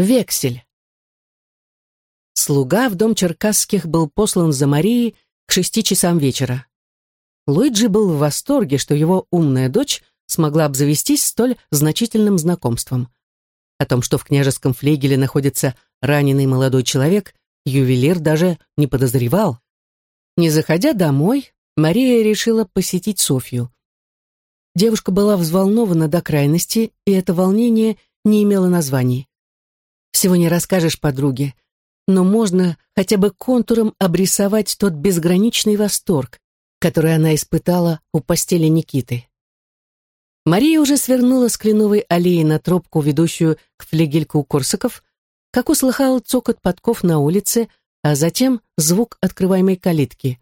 Вексель. Слуга в дом Черкасских был послан за Марией к шести часам вечера. Луиджи был в восторге, что его умная дочь смогла обзавестись столь значительным знакомством. О том, что в княжеском флегеле находится раненый молодой человек, ювелир даже не подозревал. Не заходя домой, Мария решила посетить Софью. Девушка была взволнована до крайности, и это волнение не имело названий. Всего не расскажешь подруге, но можно хотя бы контуром обрисовать тот безграничный восторг, который она испытала у постели Никиты. Мария уже свернула с кленовой аллеи на тропку, ведущую к флегельку Корсаков, как услыхала цокот подков на улице, а затем звук открываемой калитки.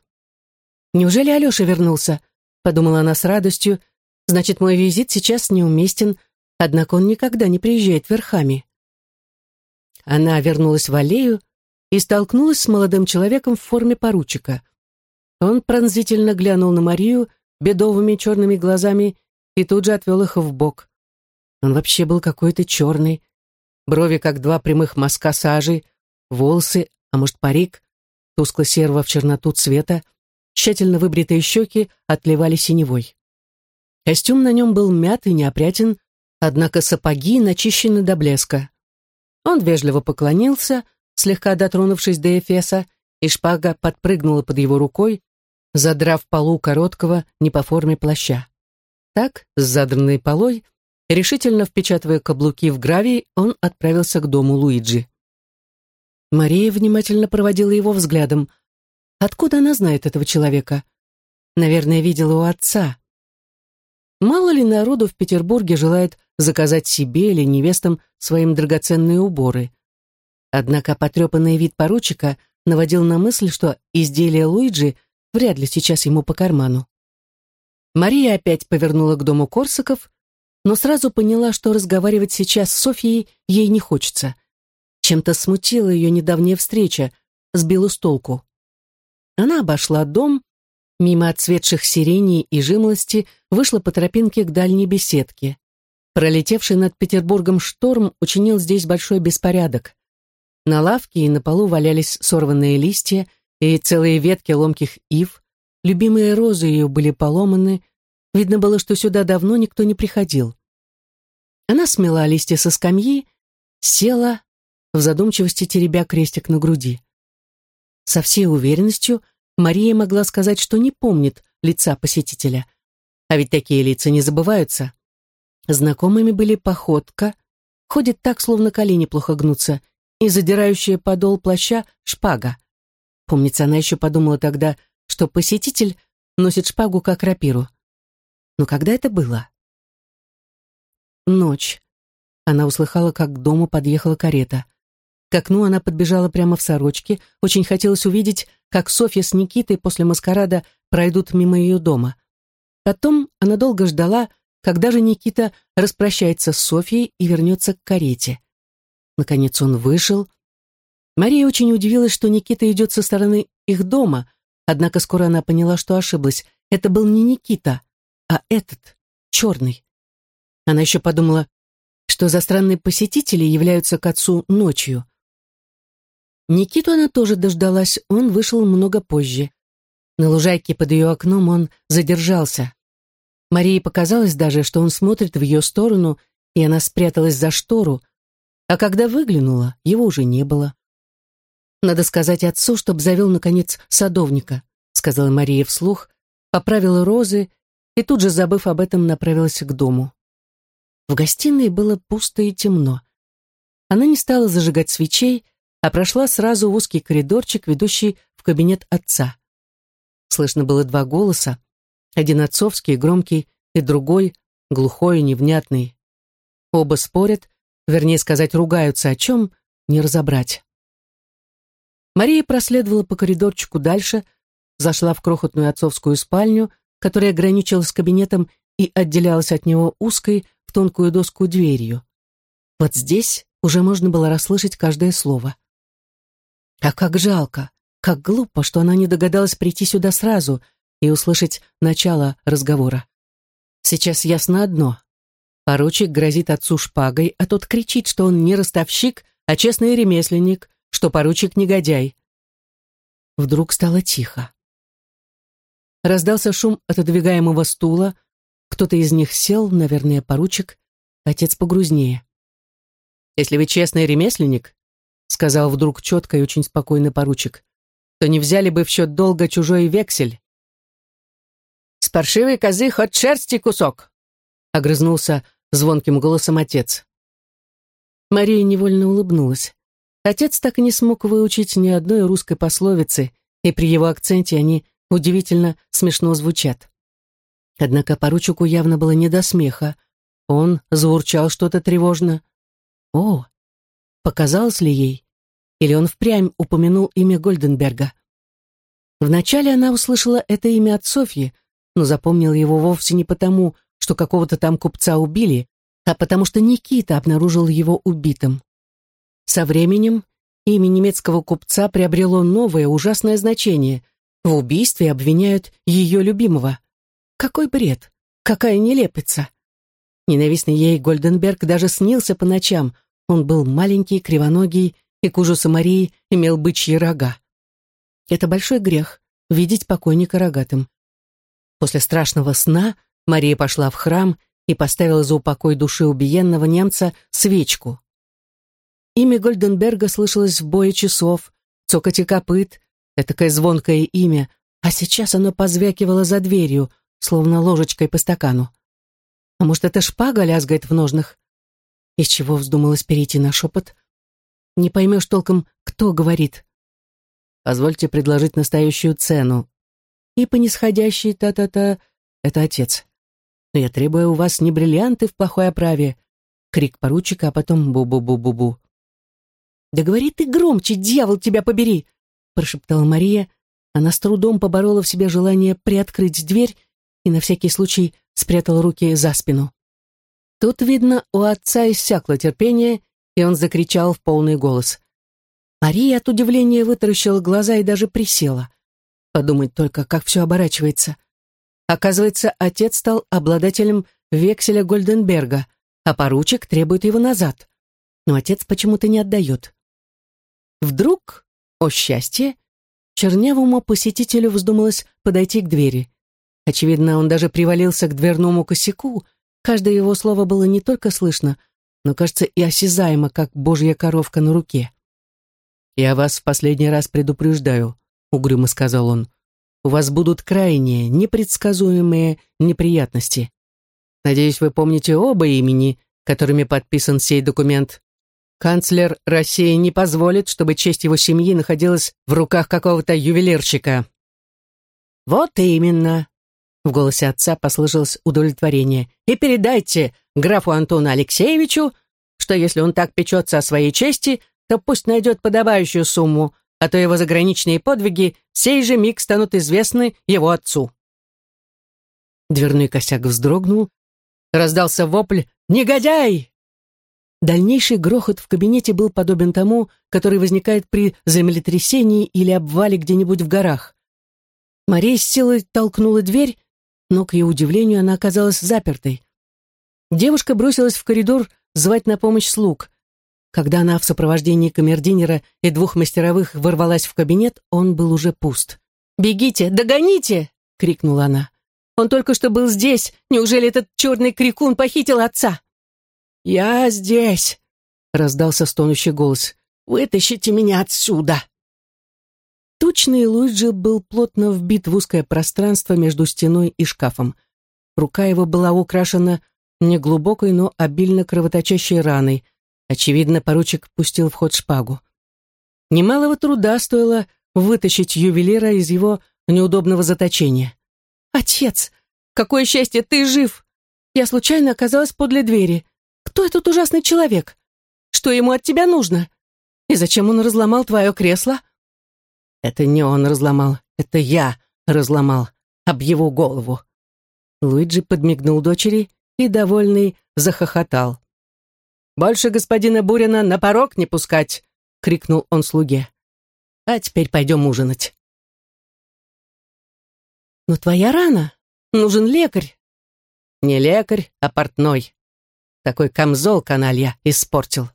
«Неужели Алеша вернулся?» — подумала она с радостью. «Значит, мой визит сейчас неуместен, однако он никогда не приезжает верхами». Она вернулась в аллею и столкнулась с молодым человеком в форме поручика. Он пронзительно глянул на Марию бедовыми черными глазами и тут же отвел их в бок. Он вообще был какой-то черный, брови как два прямых мазка сажи, волосы, а может парик, тускло-серого в черноту цвета, тщательно выбритые щеки отливали синевой. Костюм на нем был мят и неопрятен, однако сапоги начищены до блеска. Он вежливо поклонился, слегка дотронувшись до Эфеса, и шпага подпрыгнула под его рукой, задрав полу короткого, не по форме плаща. Так, с задранной полой, решительно впечатывая каблуки в гравий, он отправился к дому Луиджи. Мария внимательно проводила его взглядом. Откуда она знает этого человека? Наверное, видела у отца. Мало ли народу в Петербурге желает заказать себе или невестам своим драгоценные уборы. Однако потрепанный вид поручика наводил на мысль, что изделие Луиджи вряд ли сейчас ему по карману. Мария опять повернула к дому Корсаков, но сразу поняла, что разговаривать сейчас с Софией ей не хочется. Чем-то смутила ее недавняя встреча, сбила с толку. Она обошла дом, мимо отцветших сиреней и жимолости, вышла по тропинке к дальней беседке. Пролетевший над Петербургом шторм учинил здесь большой беспорядок. На лавке и на полу валялись сорванные листья и целые ветки ломких ив, любимые розы ее были поломаны, Видно было, что сюда давно никто не приходил. Она смела листья со скамьи, села, в задумчивости теребя крестик на груди. Со всей уверенностью Мария могла сказать, что не помнит лица посетителя. А ведь такие лица не забываются. Знакомыми были походка, ходит так, словно колени плохо гнутся, и задирающая подол плаща шпага. Помнится, она еще подумала тогда, что посетитель носит шпагу как рапиру. Но когда это было? Ночь. Она услыхала, как к дому подъехала карета. К окну она подбежала прямо в сорочке. Очень хотелось увидеть, как Софья с Никитой после маскарада пройдут мимо ее дома. Потом она долго ждала, когда же Никита распрощается с Софьей и вернется к карете. Наконец он вышел. Мария очень удивилась, что Никита идет со стороны их дома, однако скоро она поняла, что ошиблась. Это был не Никита, а этот, черный. Она еще подумала, что за странные посетители являются к отцу ночью. Никиту она тоже дождалась, он вышел много позже. На лужайке под ее окном он задержался. Марии показалось даже, что он смотрит в ее сторону, и она спряталась за штору, а когда выглянула, его уже не было. «Надо сказать отцу, чтоб завел, наконец, садовника», сказала Мария вслух, поправила розы и тут же, забыв об этом, направилась к дому. В гостиной было пусто и темно. Она не стала зажигать свечей, а прошла сразу в узкий коридорчик, ведущий в кабинет отца. Слышно было два голоса, один отцовский, громкий, и другой, глухой и невнятный. Оба спорят, вернее сказать, ругаются, о чем не разобрать. Мария проследовала по коридорчику дальше, зашла в крохотную отцовскую спальню, которая ограничилась кабинетом и отделялась от него узкой в тонкую доску дверью. Вот здесь уже можно было расслышать каждое слово. А как жалко, как глупо, что она не догадалась прийти сюда сразу и услышать начало разговора. Сейчас ясно одно. Поручик грозит отцу шпагой, а тот кричит, что он не ростовщик, а честный ремесленник, что поручик негодяй. Вдруг стало тихо. Раздался шум отодвигаемого стула, кто-то из них сел, наверное, поручик, отец погрузнее. «Если вы честный ремесленник», — сказал вдруг четко и очень спокойно поручик, «то не взяли бы в счет долга чужой вексель». «С паршивой козы хоть шерсти кусок», — огрызнулся звонким голосом отец. Мария невольно улыбнулась. Отец так и не смог выучить ни одной русской пословицы, и при его акценте они удивительно смешно звучат. Однако поручику явно было не до смеха. Он заурчал что-то тревожно. О, показалось ли ей? Или он впрямь упомянул имя Гольденберга? Вначале она услышала это имя от Софьи, но запомнила его вовсе не потому, что какого-то там купца убили, а потому что Никита обнаружил его убитым. Со временем имя немецкого купца приобрело новое ужасное значение. В убийстве обвиняют ее любимого. Какой бред! Какая нелепица! Ненавистный ей Гольденберг даже снился по ночам. Он был маленький, кривоногий и к ужасу Марии имел бычьи рога. Это большой грех — видеть покойника рогатым. После страшного сна Мария пошла в храм и поставила за упокой души убиенного немца свечку. Имя Гольденберга слышалось в бое часов, цокоте копыт, этакое звонкое имя, а сейчас оно позвякивало за дверью, словно ложечкой по стакану. А может, это шпага лязгает в ножнах? Из чего вздумалось перейти на шепот? Не поймешь толком, кто говорит. Позвольте предложить настоящую цену. И по нисходящей та-та-та — это отец. Но я требую у вас не бриллианты в плохой оправе. Крик поручика, а потом бу-бу-бу-бу-бу. «Да говори ты громче, дьявол тебя побери!» прошептала Мария. Она с трудом поборола в себе желание приоткрыть дверь и на всякий случай спрятал руки за спину. Тут, видно, у отца иссякло терпение, и он закричал в полный голос. Мария от удивления вытаращила глаза и даже присела. Подумать только, как все оборачивается. Оказывается, отец стал обладателем векселя Гольденберга, а поручик требует его назад. Но отец почему-то не отдает. Вдруг, о счастье, чернявому посетителю вздумалось подойти к двери. Очевидно, он даже привалился к дверному косяку. Каждое его слово было не только слышно, но, кажется, и осязаемо, как божья коровка на руке. «Я вас в последний раз предупреждаю», — угрюмо сказал он. «У вас будут крайние, непредсказуемые неприятности. Надеюсь, вы помните оба имени, которыми подписан сей документ. Канцлер России не позволит, чтобы честь его семьи находилась в руках какого-то ювелирщика». «Вот именно», в голосе отца послышалось удовлетворение. «И передайте графу Антону Алексеевичу, что если он так печется о своей чести, то пусть найдет подобающую сумму, а то его заграничные подвиги сей же миг станут известны его отцу». Дверной косяк вздрогнул, раздался вопль «Негодяй!». Дальнейший грохот в кабинете был подобен тому, который возникает при землетрясении или обвале где-нибудь в горах. Мария с силой толкнула дверь, но, к ее удивлению, она оказалась запертой. Девушка бросилась в коридор звать на помощь слуг. Когда она в сопровождении камердинера и двух мастеровых ворвалась в кабинет, он был уже пуст. «Бегите, догоните!» — крикнула она. «Он только что был здесь. Неужели этот черный крикун похитил отца?» «Я здесь!» — раздался стонущий голос. «Вытащите меня отсюда!» Тучный Луиджи был плотно вбит в узкое пространство между стеной и шкафом. Рука его была украшена неглубокой, но обильно кровоточащей раной. Очевидно, поручик пустил в ход шпагу. Немалого труда стоило вытащить ювелира из его неудобного заточения. «Отец, какое счастье, ты жив! Я случайно оказалась подле двери. Кто этот ужасный человек? Что ему от тебя нужно? И зачем он разломал твое кресло?» Это не он разломал, это я разломал об его голову. Луиджи подмигнул дочери и, довольный, захохотал. «Больше господина Бурина на порог не пускать!» — крикнул он слуге. «А теперь пойдем ужинать». «Но твоя рана. Нужен лекарь». «Не лекарь, а портной. Такой камзол каналья испортил».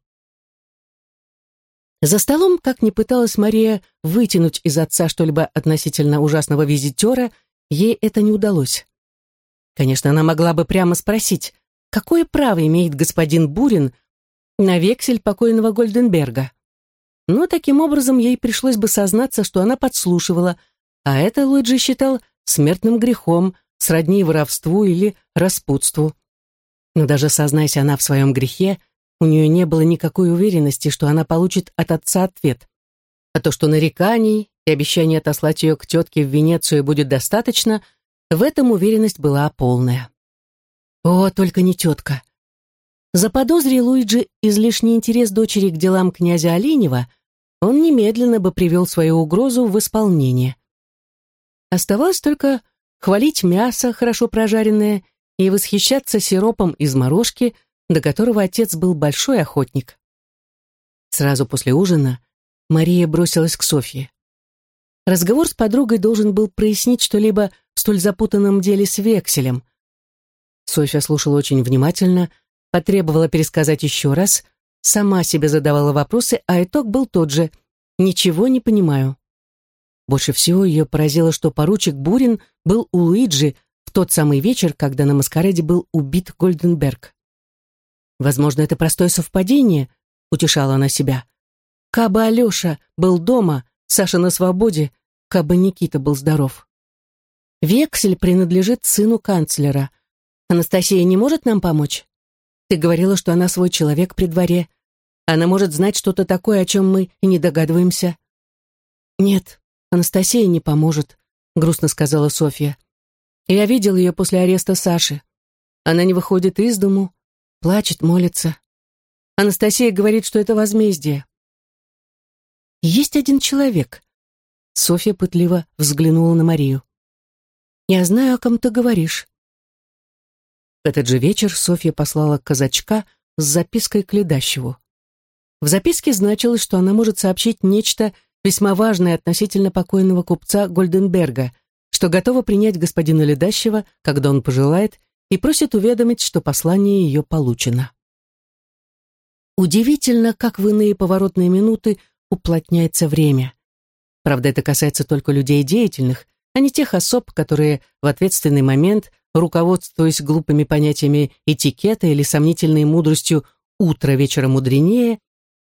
За столом, как ни пыталась Мария вытянуть из отца что-либо относительно ужасного визитера, ей это не удалось. Конечно, она могла бы прямо спросить, какое право имеет господин Бурин на вексель покойного Гольденберга. Но таким образом ей пришлось бы сознаться, что она подслушивала, а это Луиджи считал смертным грехом, сродни воровству или распутству. Но даже сознайся она в своем грехе, у нее не было никакой уверенности, что она получит от отца ответ. А то, что нареканий и обещание отослать ее к тетке в Венецию будет достаточно, в этом уверенность была полная. О, только не тетка. Заподозрил Луиджи излишний интерес дочери к делам князя Оленева, он немедленно бы привел свою угрозу в исполнение. Оставалось только хвалить мясо, хорошо прожаренное, и восхищаться сиропом из морожки, до которого отец был большой охотник. Сразу после ужина Мария бросилась к Софье. Разговор с подругой должен был прояснить что-либо в столь запутанном деле с векселем. Софья слушала очень внимательно, потребовала пересказать еще раз, сама себе задавала вопросы, а итог был тот же «Ничего не понимаю». Больше всего ее поразило, что поручик Бурин был у Луиджи в тот самый вечер, когда на маскараде был убит Гольденберг. Возможно, это простое совпадение, утешала она себя. Кабы Алеша был дома, Саша на свободе, кабы Никита был здоров. Вексель принадлежит сыну канцлера. Анастасия не может нам помочь? Ты говорила, что она свой человек при дворе. Она может знать что-то такое, о чем мы и не догадываемся. Нет, Анастасия не поможет, грустно сказала Софья. Я видел ее после ареста Саши. Она не выходит из дому, плачет, молится. Анастасия говорит, что это возмездие. Есть один человек. Софья пытливо взглянула на Марию. Я знаю, о ком ты говоришь. В этот же вечер Софья послала казачка с запиской к Ледащеву. В записке значилось, что она может сообщить нечто весьма важное относительно покойного купца Гольденберга, что готова принять господина Ледащева, когда он пожелает, и просит уведомить, что послание ее получено. Удивительно, как в иные поворотные минуты уплотняется время. Правда, это касается только людей деятельных, а не тех особ, которые в ответственный момент, руководствуясь глупыми понятиями этикета или сомнительной мудростью «утро вечера мудренее»,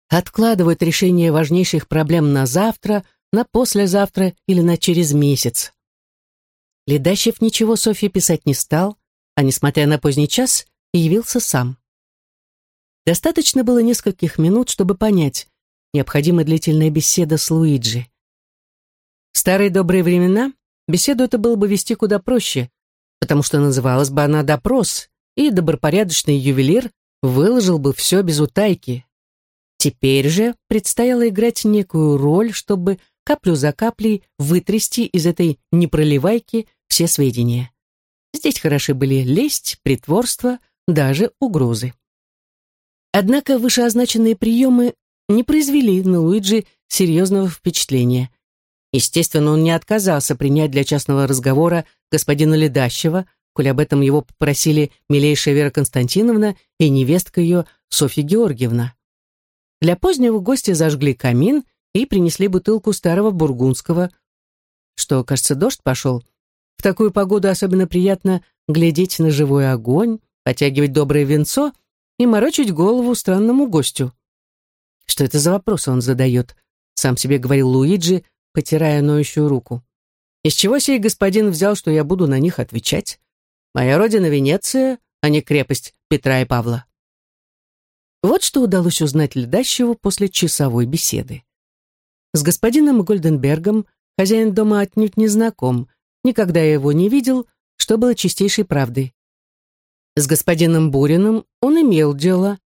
откладывают решение важнейших проблем на завтра, на послезавтра или на через месяц. Ледащев ничего Софье писать не стал, а, несмотря на поздний час, явился сам. Достаточно было нескольких минут, чтобы понять, необходима длительная беседа с Луиджи. В старые добрые времена беседу это было бы вести куда проще, потому что называлась бы она «допрос», и добропорядочный ювелир выложил бы все без утайки. Теперь же предстояло играть некую роль, чтобы каплю за каплей вытрясти из этой непроливайки все сведения. Здесь хороши были лесть, притворство, даже угрозы. Однако вышеозначенные приемы не произвели на Луиджи серьезного впечатления. Естественно, он не отказался принять для частного разговора господина Ледащева, коль об этом его попросили милейшая Вера Константиновна и невестка ее Софья Георгиевна. Для позднего гостя зажгли камин и принесли бутылку старого бургундского. Что, кажется, дождь пошел? В такую погоду особенно приятно глядеть на живой огонь, потягивать доброе венцо и морочить голову странному гостю. Что это за вопросы он задает? Сам себе говорил Луиджи, потирая ноющую руку. Из чего сей господин взял, что я буду на них отвечать? Моя родина Венеция, а не крепость Петра и Павла. Вот что удалось узнать Ледащеву после часовой беседы. С господином Гольденбергом хозяин дома отнюдь не знаком, никогда его не видел, что было чистейшей правдой. С господином Буриным он имел дело,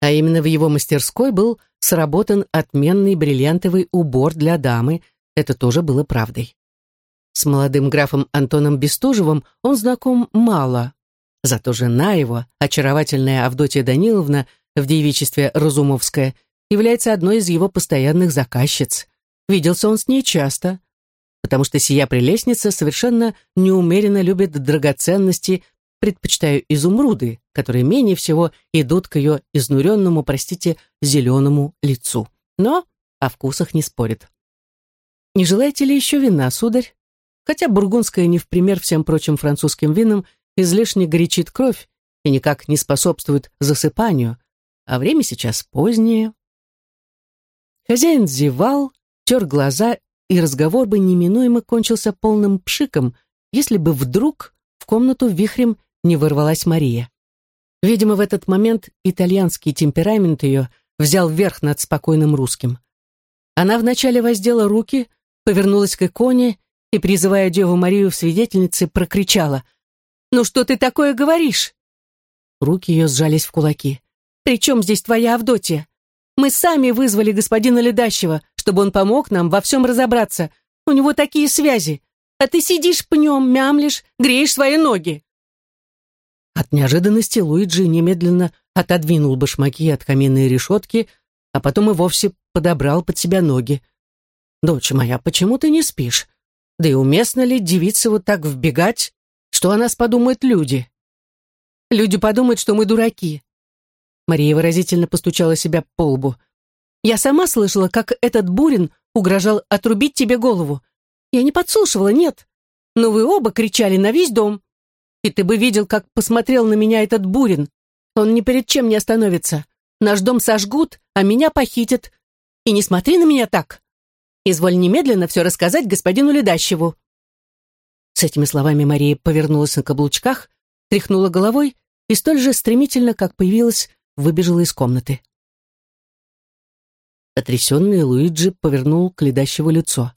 а именно в его мастерской был сработан отменный бриллиантовый убор для дамы, это тоже было правдой. С молодым графом Антоном Бестужевым он знаком мало, зато жена его, очаровательная Авдотья Даниловна, в девичестве Разумовская, является одной из его постоянных заказчиц. Виделся он с ней часто, потому что сия прелестница совершенно неумеренно любит драгоценности, предпочитая изумруды, которые менее всего идут к ее изнуренному, простите, зеленому лицу. Но о вкусах не спорит. «Не желаете ли еще вина, сударь? Хотя бургундское не в пример всем прочим французским винам излишне горячит кровь и никак не способствует засыпанию, а время сейчас позднее». Хозяин зевал, тер глаза, и разговор бы неминуемо кончился полным пшиком, если бы вдруг в комнату вихрем не ворвалась Мария. Видимо, в этот момент итальянский темперамент ее взял верх над спокойным русским. Она вначале воздела руки, повернулась к иконе и, призывая Деву Марию в свидетельнице, прокричала «Ну что ты такое говоришь?» Руки ее сжались в кулаки. «При чем здесь твоя Авдотья? Мы сами вызвали господина Ледащева, чтобы он помог нам во всем разобраться. У него такие связи. А ты сидишь пнем, мямлишь, греешь свои ноги». От неожиданности Луиджи немедленно отодвинул башмаки от каминной решетки, а потом и вовсе подобрал под себя ноги. «Дочь моя, почему ты не спишь? Да и уместно ли девице вот так вбегать? Что о нас подумают люди?» «Люди подумают, что мы дураки». Мария выразительно постучала себя по лбу. «Я сама слышала, как этот Бурин угрожал отрубить тебе голову. Я не подслушивала, нет. Но вы оба кричали на весь дом. И ты бы видел, как посмотрел на меня этот Бурин. Он ни перед чем не остановится. Наш дом сожгут, а меня похитят. И не смотри на меня так. Изволь немедленно все рассказать господину Ледащеву». С этими словами Мария повернулась на каблучках, тряхнула головой и столь же стремительно, как появилась, выбежала из комнаты. Потрясенный Луиджи повернул к Ледащеву лицо.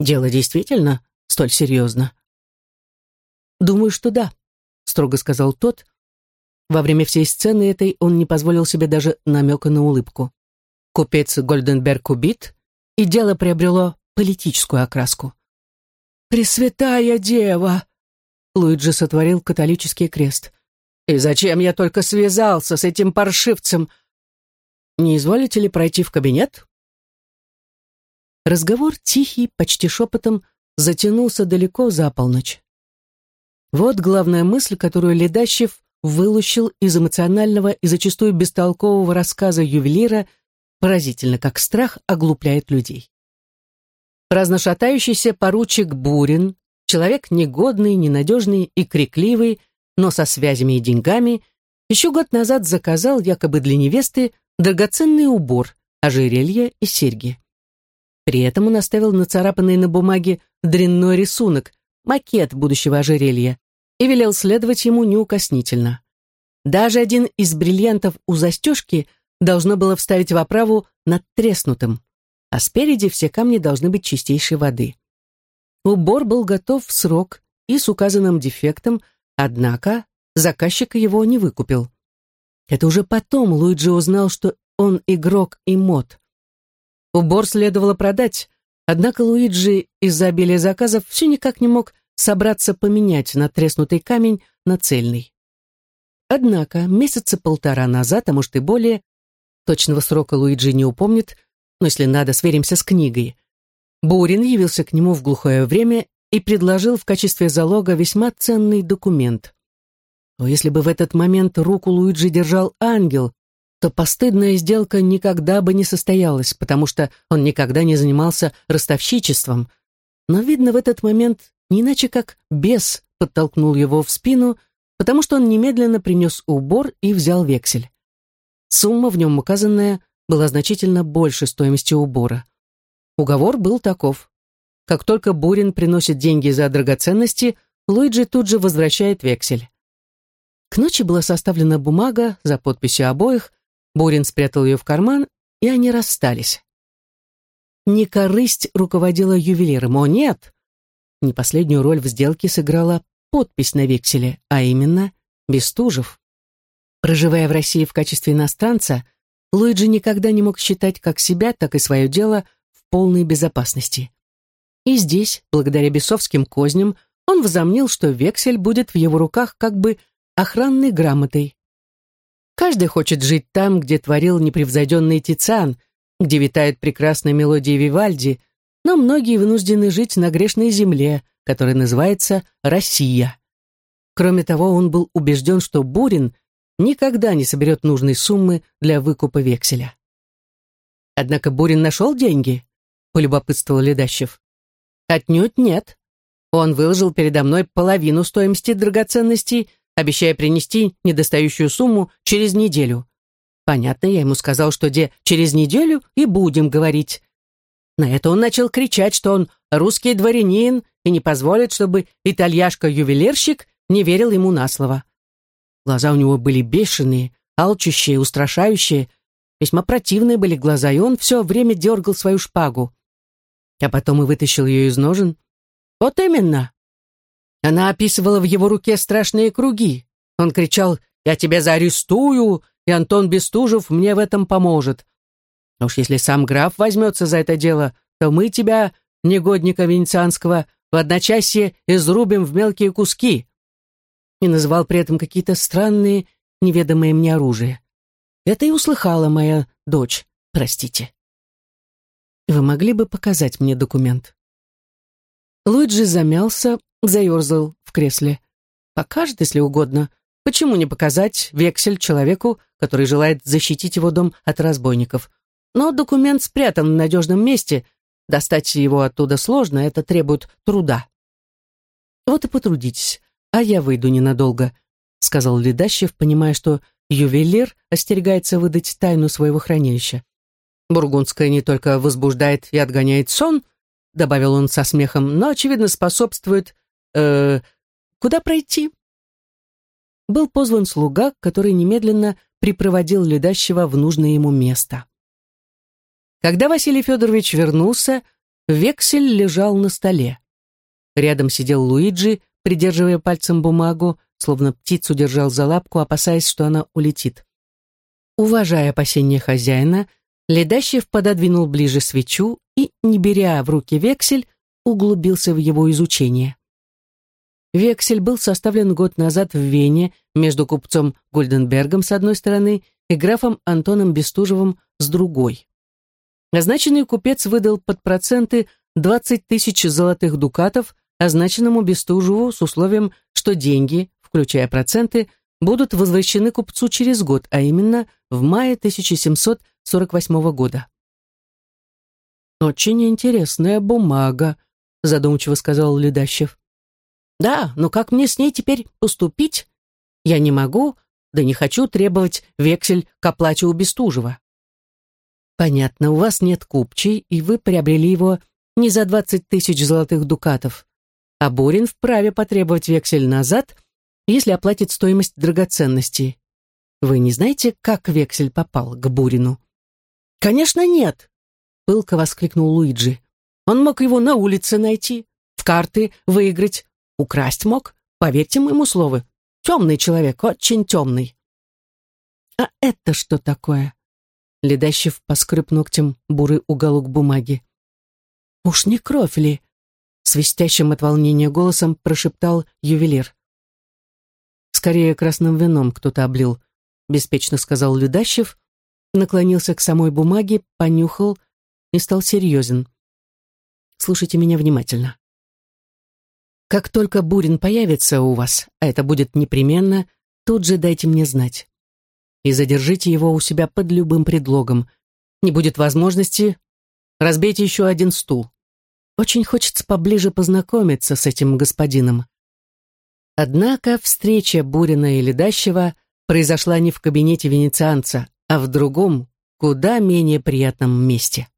«Дело действительно столь серьезно?» «Думаю, что да», — строго сказал тот. Во время всей сцены этой он не позволил себе даже намека на улыбку. Купец Гольденберг убит, и дело приобрело политическую окраску. «Пресвятая дева!» Луиджи сотворил католический крест. «И зачем я только связался с этим паршивцем?» «Не изволите ли пройти в кабинет?» Разговор тихий, почти шепотом, затянулся далеко за полночь. Вот главная мысль, которую Ледащев вылущил из эмоционального и зачастую бестолкового рассказа ювелира, поразительно, как страх оглупляет людей. Разношатающийся поручик Бурин, человек негодный, ненадежный и крикливый, но со связями и деньгами, еще год назад заказал якобы для невесты драгоценный убор, ожерелье и серьги. При этом он оставил нацарапанный на бумаге дрянной рисунок, макет будущего ожерелья, и велел следовать ему неукоснительно. Даже один из бриллиантов у застежки должно было вставить в оправу над треснутым, а спереди все камни должны быть чистейшей воды. Убор был готов в срок и с указанным дефектом, однако заказчик его не выкупил. Это уже потом Луиджи узнал, что он игрок и мод. Убор следовало продать, однако Луиджи из-за обилия заказов все никак не мог собраться поменять натреснутый камень на цельный. Однако месяца полтора назад, а может и более, точного срока Луиджи не упомнит, но если надо, сверимся с книгой, Бурин явился к нему в глухое время и предложил в качестве залога весьма ценный документ. Но если бы в этот момент руку Луиджи держал ангел, то постыдная сделка никогда бы не состоялась, потому что он никогда не занимался ростовщичеством. Но, видно, в этот момент не иначе как бес подтолкнул его в спину, потому что он немедленно принес убор и взял вексель. Сумма в нем указанная была значительно больше стоимости убора. Уговор был таков. Как только Бурин приносит деньги за драгоценности, Луиджи тут же возвращает вексель. К ночи была составлена бумага за подписью обоих, Бурин спрятал ее в карман, и они расстались. Не корысть руководила ювелиром, о нет! Не последнюю роль в сделке сыграла подпись на векселе, а именно Бестужев. Проживая в России в качестве иностранца, Луиджи никогда не мог считать как себя, так и свое дело в полной безопасности. И здесь, благодаря бесовским козням, он возомнил, что вексель будет в его руках как бы охранной грамотой. Каждый хочет жить там, где творил непревзойденный Тициан, где витают прекрасные мелодии Вивальди – но многие вынуждены жить на грешной земле, которая называется Россия. Кроме того, он был убежден, что Бурин никогда не соберет нужной суммы для выкупа векселя. Однако Бурин нашел деньги, полюбопытствовал Ледащев. Отнюдь нет. Он выложил передо мной половину стоимости драгоценностей, обещая принести недостающую сумму через неделю. Понятно, я ему сказал, что где через неделю и будем говорить. На это он начал кричать, что он русский дворянин и не позволит, чтобы итальяшка-ювелирщик не верил ему на слово. Глаза у него были бешеные, алчущие, устрашающие. Весьма противные были глаза, и он все время дергал свою шпагу. А потом и вытащил ее из ножен. Вот именно. Она описывала в его руке страшные круги. Он кричал «Я тебя заарестую, и Антон Бестужев мне в этом поможет». А уж если сам граф возьмется за это дело, то мы тебя, негодника венецианского, в одночасье изрубим в мелкие куски. И называл при этом какие-то странные, неведомые мне оружия. Это и услыхала моя дочь, простите. Вы могли бы показать мне документ? Луиджи замялся, заерзал в кресле. Покажет, если угодно. Почему не показать вексель человеку, который желает защитить его дом от разбойников? Но документ спрятан в надежном месте. Достать его оттуда сложно, это требует труда. Вот и потрудитесь, а я выйду ненадолго, сказал Ледащев, понимая, что ювелир остерегается выдать тайну своего хранилища. Бургундская не только возбуждает и отгоняет сон, добавил он со смехом, но, очевидно, способствует... Э, куда пройти? Был позван слуга, который немедленно припроводил ледащего в нужное ему место. Когда Василий Федорович вернулся, вексель лежал на столе. Рядом сидел Луиджи, придерживая пальцем бумагу, словно птицу держал за лапку, опасаясь, что она улетит. Уважая опасения хозяина, Ледащев пододвинул ближе свечу и, не беря в руки вексель, углубился в его изучение. Вексель был составлен год назад в Вене между купцом Гольденбергом с одной стороны и графом Антоном Бестужевым с другой. Назначенный купец выдал под проценты 20 тысяч золотых дукатов, означенному Бестужеву с условием, что деньги, включая проценты, будут возвращены купцу через год, а именно в мае 1748 года. «Очень интересная бумага», — задумчиво сказал Ледащев. «Да, но как мне с ней теперь поступить? Я не могу, да не хочу требовать вексель к оплате у Бестужева». Понятно, у вас нет купчей, и вы приобрели его не за двадцать тысяч золотых дукатов. А Борин вправе потребовать вексель назад, если оплатит стоимость драгоценностей. Вы не знаете, как вексель попал к Бурину? Конечно, нет, пылко воскликнул Луиджи. Он мог его на улице найти, в карты выиграть, украсть мог, поверьте моему слову. Темный человек, очень темный. А это что такое? Ледащев поскреб ногтем бурый уголок бумаги. «Уж не кровь ли?» Свистящим от волнения голосом прошептал ювелир. «Скорее красным вином кто-то облил», беспечно сказал Ледащев, наклонился к самой бумаге, понюхал и стал серьезен. «Слушайте меня внимательно. Как только Бурин появится у вас, а это будет непременно, тут же дайте мне знать и задержите его у себя под любым предлогом. Не будет возможности, разбейте еще один стул. Очень хочется поближе познакомиться с этим господином. Однако встреча Бурина и Ледащева произошла не в кабинете венецианца, а в другом, куда менее приятном месте.